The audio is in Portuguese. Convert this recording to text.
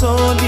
sola